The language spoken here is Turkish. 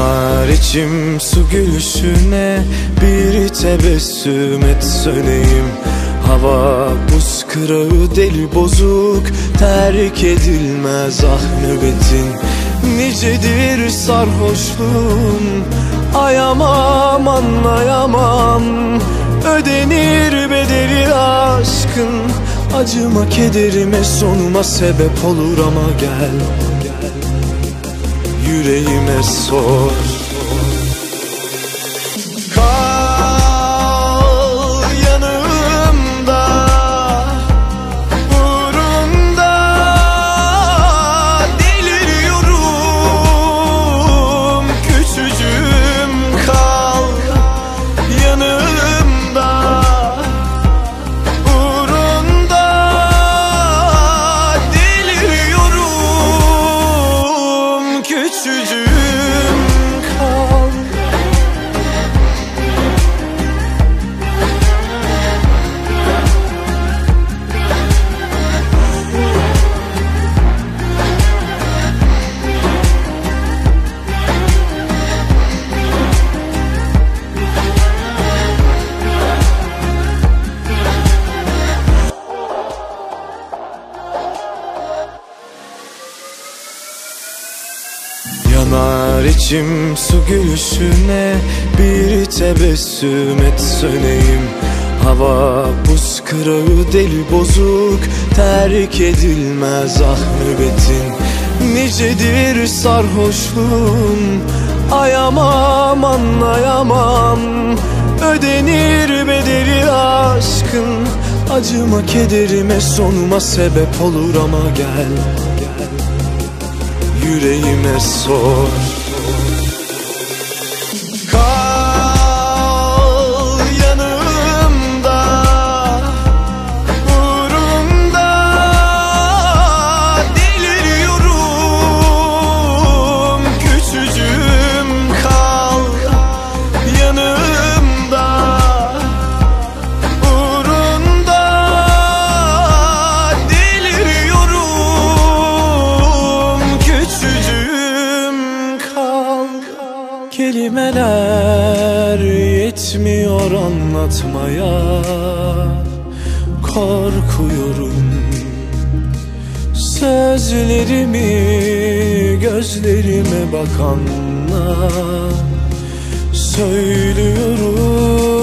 Yanar içim su gülüşüne Bir tebessüm et söneyim. Hava buz kırağı deli bozuk Terk edilmez ah nöbetin. Nicedir sarhoşluğum Ayamam anlayamam. Ödenir bedeli aşkın Acıma kederime sonuma sebep olur ama gel Yüreğime sor Üçüncü Yanar içim su gülüşüne Bir tebessüm et söneyim. Hava buz kırağı deli bozuk Terk edilmez ah nöbetin. Nicedir sarhoşluğum Ayamam anlayamam. Ödenir bedeli aşkın Acıma kederime sonuma sebep olur ama gel yüreğime sor Kelimeler yetmiyor anlatmaya. Korkuyorum. Sözlerimi gözlerime bakanla Söylüyorum